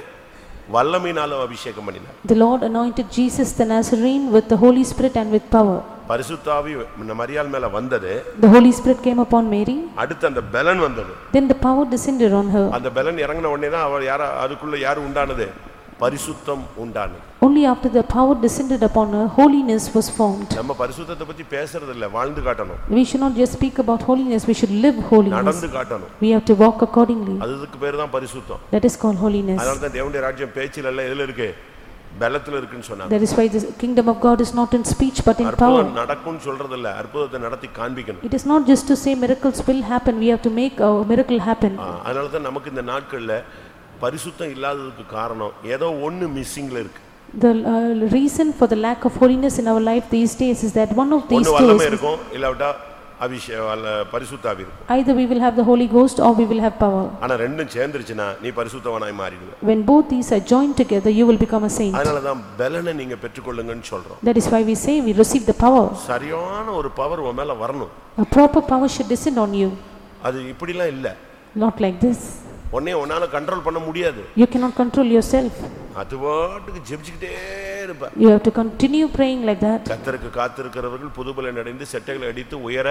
வல்லமையினாலும் அபிஷேகம் பண்ணினார் The Lord anointed Jesus the Nazarene with the Holy Spirit and with power. பரிசுத்த ஆவி இந்த மரியாள் மேல வந்தது The Holy Spirit came upon Mary, அடுத்து அந்த பலன் வந்தது then the power descended on her. அந்த பலன் இறங்கின உடனே தான் அவள் யாரா அதுக்குள்ள யார் உண்டானது பரிசுத்தம் உண்டானது Only after the power descended upon her, holiness was formed. நம்ம பரிசுத்தத்தை பத்தி பேசுறது இல்ல வாழ்ந்து காட்டணும் We should not just speak about holiness, we should live holiness. நடந்து காட்டணும் We have to walk accordingly. அதுக்கு பேர் தான் பரிசுத்தம் That is called holiness. அதனால தான் தேவனுடைய ராஜ்யம் பேச்சில் எல்லாம் எதுல இருக்கு பலத்துல இருக்குன்னு சொன்னாங்க That is why the kingdom of God is not in speech but in power. நடக்கும்னு சொல்றது இல்ல அற்புதத்தை நடத்தி காண்பிக்கணும் It is not just to say miracles will happen, we have to make a miracle happen. அதனால தான் நமக்கு இந்த நாட்கள்ல பரிசுத்தம் இல்லாததுக்கு காரணம் ஏதோ ஒண்ணு மிஸ்ஸிங்ல இருக்கு The uh, reason for the lack of holiness in our life these days is that one of these is இருக்கும் இல்லாவிட்டா அபிஷே அல்ல பரிசுத்தாவி இருக்கும் either we will have the Holy Ghost or we will have power. ஆனா ரெண்டும் சேர்ந்துருச்சுன்னா நீ பரிசுத்தவனாய் மாறிடுவ When both these are joined together, you will become a saint. அதனால தான் பலனை நீங்க பெற்றுக்கொள்ளுங்கன்னு சொல்றோம் That is why we say we receive the power. சரியான ஒரு பவர் உன் மேல வரணும் A proper power should descend on you, அது இப்படிலாம் இல்ல not like this. உன்னைய உன்னால கண்ட்ரோல் பண்ண முடியாது You cannot control yourself. அது பாட்டுக்கு ஜெபிச்சுக்கிட்டே இருப்ப. You have to continue praying like that. கத்தருக்கு காத்திருக்கிறவர்கள் புதுபலன் அடைந்து செட்டைகளை அடித்து உயர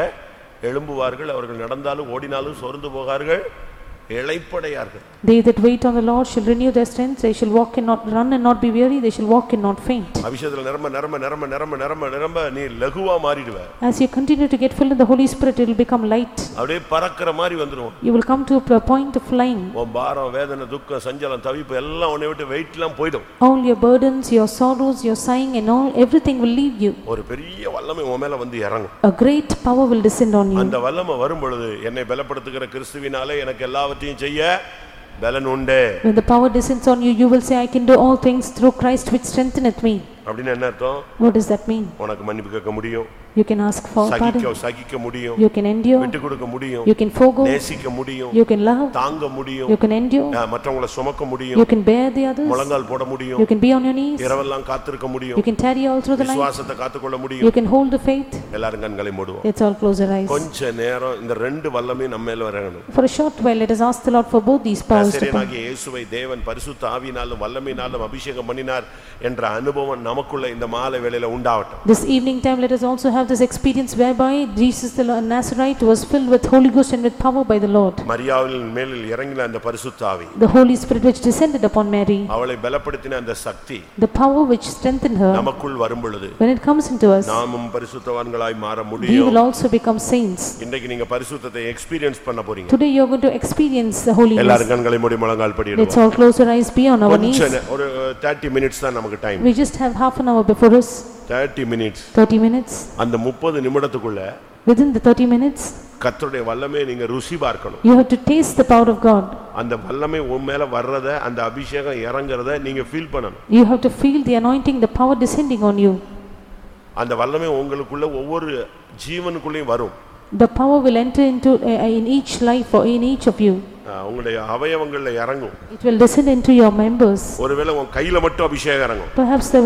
எழும்புவார்கள். அவர்கள் நடந்தாலும் ஓடினாலும் சோர்ந்து போகார்கள். இளைப்படையார்கள் They that wait on the Lord shall renew their strength, they shall walk and not run and not be weary, they shall walk and not faint. அபிஷேகத்துல நிரம்ப நிரம்ப நிரம்ப நிரம்ப நிரம்ப நிரம்ப நீ லகுவா மாறிடுவ As you continue to get filled in the Holy Spirit, it will become light. அப்படியே பறக்கிற மாதிரி வந்துரும் You will come to a point of flying. உன் பாரம் வேதனை துக்கம் சஞ்சலம் தவிப்பு எல்லாம் உன்னை விட்டு வெயிட் எல்லாம் போயிடும் All your burdens, your sorrows, your sighing and all, everything will leave you. ஒரு பெரிய வல்லமை உன் மேல வந்து இறங்கும் A great power will descend on you. அந்த வல்லமை வரும் பொழுது என்னை பலப்படுத்துகிற கிறிஸ்துவினாலே எனக்கு எல்லாவற்றையும் செய்ய பலன் உண்டு When the power descends on you, you will say, I can do all things through Christ which strengtheneth me. அப்படின்னு என்ன அர்த்தம் What does that mean? உனக்கு மன்னிப்பு கேட்க முடியும் You can ask for சகிக்க pardon, சகிக்க முடியும் you can endure, விட்டு கொடுக்க முடியும் you can forego, நேசிக்க முடியும் you can love, தாங்க முடியும் you can endure, மற்றவங்களை சுமக்க முடியும் you can bear the others, முழங்கால் போட முடியும் you can be on your knees, இரவெல்லாம் காத்திருக்க முடியும் you can tarry all through the night, விசுவாசத்தை காத்துக்கொள்ள முடியும் you can hold the faith. எல்லாரும் கண்களை மூடுவோம் Let's all close our eyes. கொஞ்ச நேரம் இந்த ரெண்டு வல்லமையும் நம்ம மேல வரணும் For a short while, let us ask the Lord for both these powers to come. இயேசுவை தேவன் பரிசுத்த ஆவியினாலும் வல்லமையினாலும் அபிஷேகம் பண்ணினார் என்ற அனுபவம் நமக்குள்ள இந்த மாலை வேளையில உண்டாகட்டும் This evening time, let us also have this experience whereby Jesus the Lord Nazarite was filled with Holy Ghost and with power by the Lord. மரியாவின் மேலில் இறங்கின அந்த பரிசுத்த ஆவி The Holy Spirit which descended upon Mary, அவளை பலப்படுத்தின அந்த சக்தி the power which strengthened her, நமக்குள் வரும் பொழுது when it comes into us, நாமும் பரிசுத்தவான்களாய் மாற we முடியும் will also become saints. இன்றைக்கு நீங்க பரிசுத்தத்தை எக்ஸ்பீரியன்ஸ் பண்ண போறீங்க Today you are going to experience the holiness. எல்லாரும் கண்களை மூடி முழங்கால் Let's படியிடுவோம் all close our eyes, be on our கொஞ்ச knees. நே- ஒரு தேர்ட்டி மினிட்ஸ் தான் நமக்கு time We just have half an hour before us, thirty minutes thirty minutes. அந்த முப்பது நிமிடத்துக்குள்ள Within the thirty minutes, கர்த்தருடைய வல்லமே நீங்க ருசி பார்க்கணும் you have to taste the power of God. அந்த வல்லமை உன் மேல வர்றத அந்த அபிஷேகம் இறங்குறத நீங்க ஃபீல் பண்ணணும் You have to feel the anointing, the power descending on you. அந்த வல்லமை உங்களுக்குள்ள ஒவ்வொரு ஜீவனுக்குள்ளேயும் வரும் The power will enter into, uh, in each life or in each of you. உங்களுடைய அவயவங்கள்ல இறங்கும் It will descend into your members. ஒருவேளை உன் கையில மட்டும் அபிஷேகம் இறங்கும் Perhaps the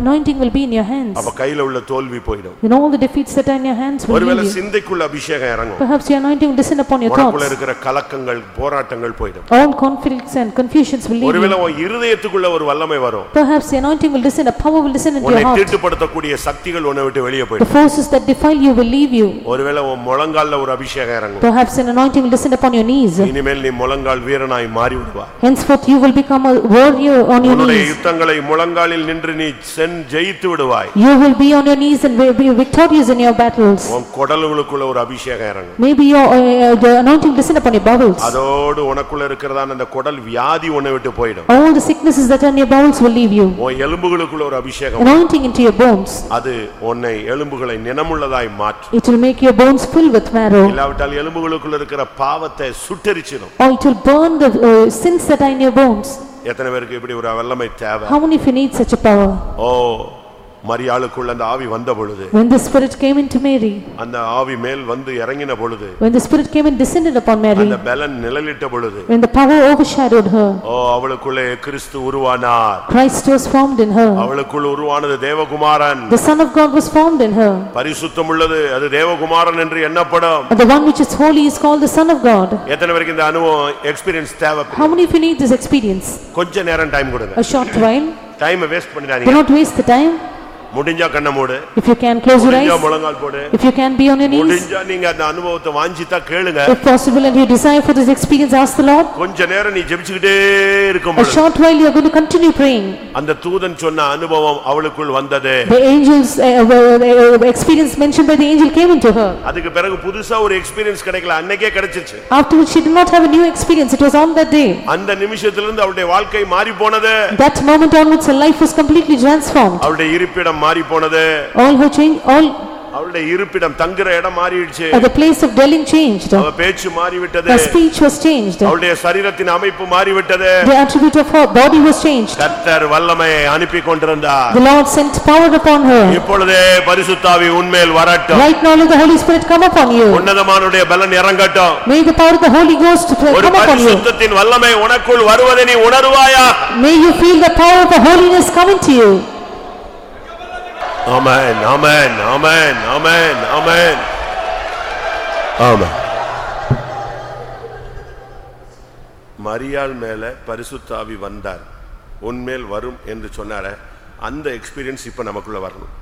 anointing will be in your hands. அப்ப கையில உள்ள தோல்வி போயிடும் Then all the defeats that are in your hands will ஒருவேளை you. சிந்தைக்குள்ள அபிஷேகம் இறங்கும் Perhaps your anointing will descend upon your உனக்குள்ள thoughts. இருக்கிற கலக்கங்கள் போராட்டங்கள் போயிடும் All conflicts and confusions will leave ஒருவேளை you. உன் இருதயத்துக்குள்ள ஒரு வல்லமை வரும் Perhaps the anointing will descend, a power will descend into உன்னை your heart. தீட்டுப்படுத்தக்கூடிய சக்திகள் உன்னை விட்டு வெளியே The போயிடும் forces that defile you will leave you. ஒருவேளை உன் முழங்கால்ல ஒரு அபிஷேகம் இறங்கும் Perhaps an anointing will descend upon your knees. இனிமேல் நீ முழங்கால் வீரனாய் மாறி விடுவாய் Henceforth you will become a warrior on your உன்னுடைய knees. யுத்தங்களை முழங்காலில் நின்று நீ சென் ஜெயித்து விடுவாய் You will be on your knees and will be victorious in your battles. உன் குடல்களுக்குள்ள ஒரு அபிஷேகம் இறங்கும் Maybe your, uh, the anointing descend upon your bowels. அதோடு உனக்குள்ள இருக்கிறதான அந்த குடல் வியாதி உன்னை விட்டு போயிடும் All the sicknesses that are in your bowels will leave you. உன் எலும்புகளுக்குள்ள ஒரு அபிஷேகம் Anointing into your bones. அது உன்னை எலும்புகளை நினமுள்ளதாய் மாற்றும் It will make your bones full with marrow. இல்லாவிட்டால் எலும்புகளுக்குள்ள இருக்கிற பாவத்தை சுட்டரிச்சிடும் Or it will burn the uh, sins that are in your bones. எத்தனை பேருக்கு இப்படி ஒரு வல்லமை தேவை How many of you need such a power? ஓ மரியாளுக்குள்ள அந்த ஆவி வந்த பொழுது When the Spirit came into Mary, அந்த ஆவி மேல் வந்து இறங்கின பொழுது when the Spirit came and descended upon Mary, அந்த பலன் நிழலிட்ட பொழுது when the power overshadowed her, O அவளுக்குள்ளே Kristu உருவானார் Christ was formed in her. அவளுக்குள் உருவானது தேவகுமாரன் The Son of God was formed in her. பரிசுத்தம் உள்ளது அது தேவகுமாரன் என்று எண்ணப்படும் the one which is holy is called the Son of God. எத்தனை பேருக்கு இந்த அனுபவம் எக்ஸ்பீரியன்ஸ் தேவை How many of you need this experience? கொஞ்ச நேரம் டைம் கொடுங்க A short while. Time waste Do பண்ணிடாதீங்க not waste the time. முடிஞ்சா கண்ண மூடு If you can, close your முடிஞ்சா eyes. முழங்கால் போடு If you can, be on your knees. முடிஞ்சா நீங்க அந்த அனுபவத்தை வாஞ்சித்தா கேளுங்க If possible and you desire for this experience, ask the Lord. கொஞ்ச நேரம் நீ ஜெபிச்சுக்கிட்டே இருக்கும் A short while you are going to continue praying. அந்த தூதன் சொன்ன அனுபவம் அவளுக்குள் வந்தது The angels, uh, uh, uh, experience mentioned by the angel came into her. அதுக்கு பிறகு புதுசா ஒரு எக்ஸ்பீரியன்ஸ் கிடைக்கல அன்னைக்கே கிடைச்சிருச்சு Afterwards, she did not have a new experience. It was on that day. அந்த நிமிஷத்திலிருந்து அவளுடைய வாழ்க்கை மாறி போனது That moment onwards, her life was completely transformed. அவளுடைய இருப்பிடம் மாறி போனது All her change, all, அவளுடைய இருப்பிடம் தங்குற இடம் மாறிடுச்சு uh, the place of dwelling changed. அவ பேச்சு மாறிவிட்டது Her speech was changed. அவளுடைய சரீரத்தின் அமைப்பு மாறிவிட்டது The attribute of her body was changed. கர்த்தர் வல்லமையை அனுப்பி கொண்டிருந்தார் The Lord sent power upon her. இப்பொழுதே பரிசுத்தாவி உண்மையில் வரட்டும் Right now, let the Holy Spirit come upon you. உன்னதமானுடைய பலன் இறங்கட்டும் May the power of the Holy Ghost ஒரு come upon you. பரிசுத்தத்தின் வல்லமை உனக்குள் வருவதை நீ உணர்வாயா May you feel the power of the holiness coming to you. ஆமென் ஆமென் ஆமென் ஆமென் ஆமென் ஆமென் மரியாள் மேல பரிசுத்தாவி வந்தார். உன்மேல் வரும் என்று சொன்னார அந்த எக்ஸ்பீரியன்ஸ் இப்ப நமக்குள்ள வரணும்.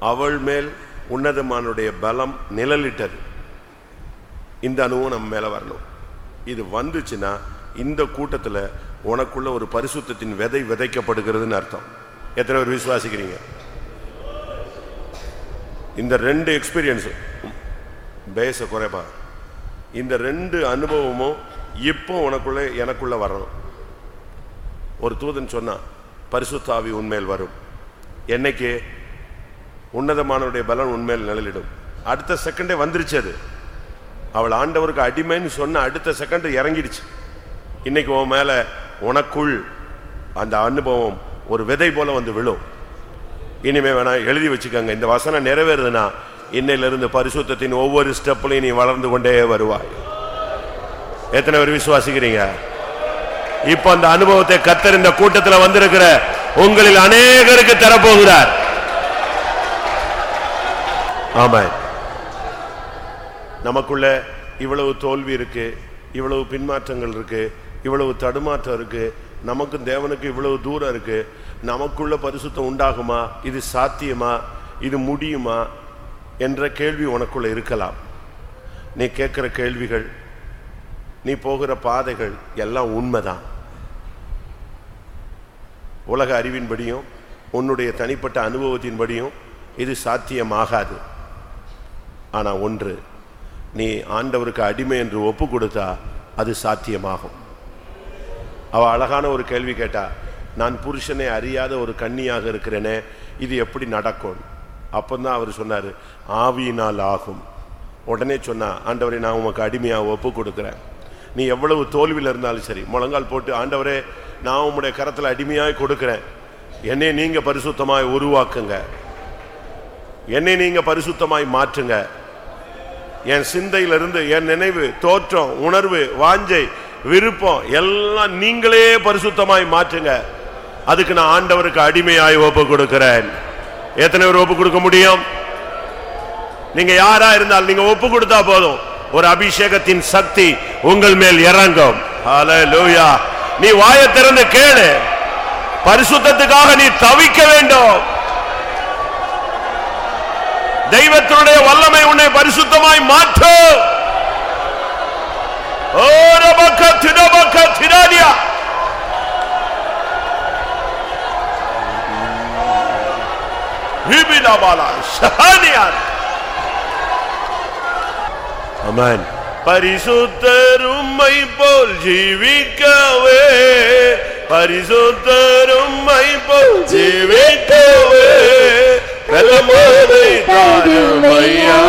அவள் மேல் உன்னதமானுடைய பலம் நிழலிட்டது. இந்த அனுபவம் நம்ம மேல வரணும். இது வந்துச்சுன்னா இந்த கூட்டத்துல உனக்குள்ள ஒரு பரிசுத்தத்தின் விதை விதைக்கப்படுகிறதுன்னு அர்த்தம். எத்தனை பேர் விசுவாசிக்கிறீங்க? இந்த ரெண்டு எக்ஸ்பீரியன்ஸும் பேச குறைப்பா. இந்த ரெண்டு அனுபவமும் இப்போ உனக்குள்ள எனக்குள்ள வரணும். ஒரு தூதன் சொன்னான் பரிசுத்தாவி உண்மையில் வரும். என்னைக்கு? உன்னதமானவருடைய பலன் உண்மையில் நிழலிடும். அடுத்த செகண்டே வந்துருச்சு அது. அவள் ஆண்டவருக்கு அடிமைன்னு சொன்ன அடுத்த செகண்ட் இறங்கிடுச்சு. இன்னைக்கு உன் மேல உனக்குள் அந்த அனுபவம் ஒரு விதை போல வந்து விழும். இனிமே வேணா எழுதி வச்சுக்கோங்க. இந்த வசனம் நிறைவேறுதுன்னா இன்னையிலிருந்து பரிசுத்தத்தின் ஒவ்வொரு ஸ்டெப்லையும் நீ வளர்ந்து கொண்டே வருவாய். எத்தனை பேர் விசுவாசிக்கிறீங்க? இப்ப அந்த அனுபவத்தை கத்தர் இந்த கூட்டத்தில் வந்திருக்கிற உங்களில் அநேகருக்கு தரப்போகிறார். ஆமா நமக்குள்ள இவ்வளவு தோல்வி இருக்கு இவ்வளவு பின்மாற்றங்கள் இருக்கு இவ்வளவு தடுமாற்றம் இருக்கு நமக்கும் தேவனுக்கு இவ்வளவு தூரம் இருக்கு. நமக்குள்ள பரிசுத்தம் உண்டாகுமா? இது சாத்தியமா? இது முடியுமா? என்ற கேள்வி உனக்குள்ள இருக்கலாம். நீ கேட்குற கேள்விகள் நீ போகிற பாதைகள் எல்லாம் உண்மைதான். உலக அறிவின்படியும் உன்னுடைய தனிப்பட்ட அனுபவத்தின்படியும் இது சாத்தியமாகாது. ஆனால் ஒன்று நீ ஆண்டவருக்கு அடிமை என்று ஒப்பு கொடுத்தா அது சாத்தியமாகும். அவள் அழகான ஒரு கேள்வி கேட்டா நான் புருஷனை அறியாத ஒரு கன்னியாக இருக்கிறேனே இது எப்படி நடக்கும்? அப்பந்தான் அவர் சொன்னார் ஆவியினால் ஆகும். உடனே சொன்னா ஆண்டவரை நான் உமக்கு அடிமையாக ஒப்பு கொடுக்குறேன். நீ எவ்வளவு தோல்வியில் இருந்தாலும் சரி முழங்கால் போட்டு ஆண்டவரே நான் உம்முடைய கரத்தில் அடிமையாக கொடுக்குறேன். என்னை நீங்கள் பரிசுத்தமாய் உருவாக்குங்க. என்னை நீங்கள் பரிசுத்தமாய் மாற்றுங்க. என் சிந்தையிலிருந்து என் நினைவு தோற்றம் உணர்வு வாஞ்சை விருப்பம். எல்லாம் நீங்களே பரிசுத்தமாய் மாற்றுங்க. அதுக்கு நான் ஆண்டவருக்கு அடிமையாய் ஒப்பு கொடுக்கிறேன். எத்தனை பேர் ஒப்பு கொடுக்க முடியும்? நீங்க யாரா இருந்தால் நீங்க ஒப்பு கொடுத்தா போதும். ஒரு அபிஷேகத்தின் சக்தி உங்கள் மேல் இறங்கும். நீ வாயை திறந்து கேளு. பரிசுத்தத்துக்காக நீ தவிக்க வேண்டும். தெய்வத்தினுடைய வல்லமை உன்னை பரிசுத்தமாய் மாற்றும். ஓ ரபக்க திரபக்க திராடியா விபிலாபாலா ஷஹானியான் அமன் பரிசுத்தரும்மை போல் ஜீவிக்கவே பரிசுத்தரும்மை போல் ஜீவிக்கவே வெலமதை தாருமையா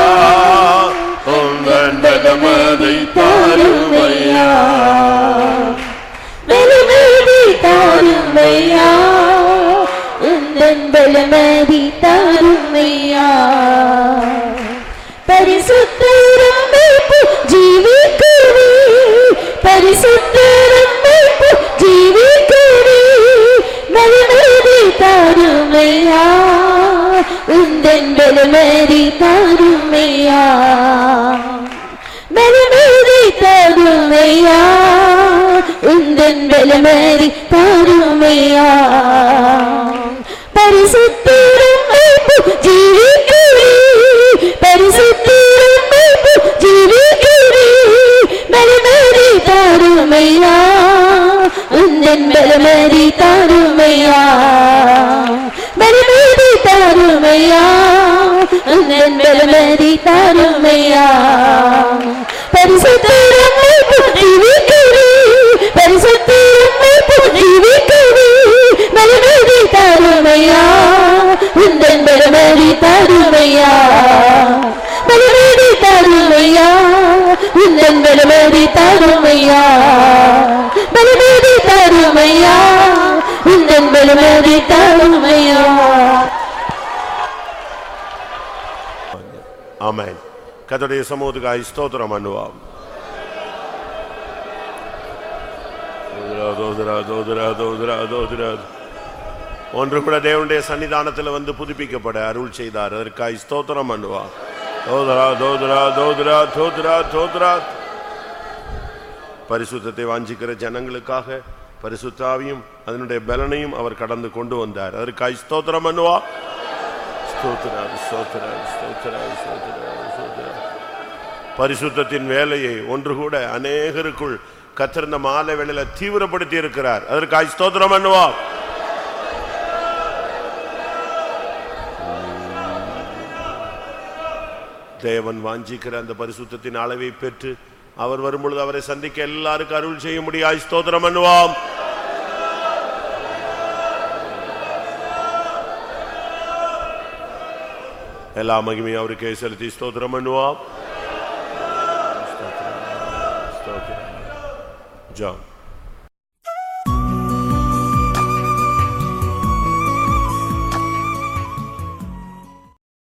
உங்கள் வெலமதை தாருமையா. வெலுமதி தாருமையா. உந்தன் வெலுமதி தாருமையா. பரிசுத்தரம்மை ஜீவிக்கிறே பரிசுத்தரம்மை ஜீவிக்கிறே வெலுமதி தாருமையா. உந்தன் வெலுமதி தாருமையா. தாருமையா உந்தன் வெலுமதி தாருமையா பரிசுத்தரம்மை ஜீவிக்கிறே பரிசுத்தரம்மை ஜீவிக்கிறே வெலுமதி தாருமையா உந்தன் வெலுமதி தாருமையா வெலுமதி தாருமையா உந்தன் வெலுமதி தாருமையா பரிசுத்தரம்மை ஜீவிக்கிறே பரிசுத்தரம்மை ஜீவிக்கிறே வெலுமதி தாருமையா உந்தன் வெலுமதி தாருமையா வெலுமதி தாருமையா உந்தன் வெலுமதி தாருமையா வெலுமதி தாருமையா உந்தன் வெலுமதி தாருமையா. ஆமென். கர்த்தருடைய சமூகத்துக்காய் ஸ்தோத்திரம் பண்ணுவோம் தோதுரா, தோதுரா, தோதுரா, தோதுரா, தோதுரா. ஒன்று கூட தேவனுடைய சன்னிதானத்தில் வந்து புதுப்பிக்கப்பட அருள் செய்தார். அதற்காய் ஸ்தோத்திரம் பண்ணுவார் தோதுரா தோதுரா தோதுரா தோதுரா தோதுரா. பரிசுத்தத்தை வாஞ்சிக்கிற ஜனங்களுக்காக பரிசுத்தாவையும் அதனுடைய பலனையும் அவர் கடந்து கொண்டு வந்தார். அதற்காய் ஸ்தோத்திரம் பண்ணுவா. ஸ்தோத்திரா ஸ்தோத்திரா ஸ்தோத்திரா ஸ்தோத்திரா ஸ்தோத்திரா. பரிசுத்தத்தின் வேலையை ஒன்று கூட அநேகருக்குள் கத்திருந்த மாலை வேளையில தீவிரப்படுத்தி இருக்கிறார் அதற்காக ஸ்தோத்திரம் பண்ணுவோம். தேவன் வாஞ்சிக்கிற அந்த பரிசுத்தின் அளவை பெற்று அவர் வரும்பொழுது அவரை சந்திக்க எல்லாருக்கும் அருள் செய்ய முடியாது ஸ்தோத்திரம் பண்ணுவோம். எல்லா மகிமையும் அவருக்கே செலுத்தி ஸ்தோத்திரம் பண்ணுவோம். ஸ்தோத்திரம். ஸ்தோத்திரம். ஜான்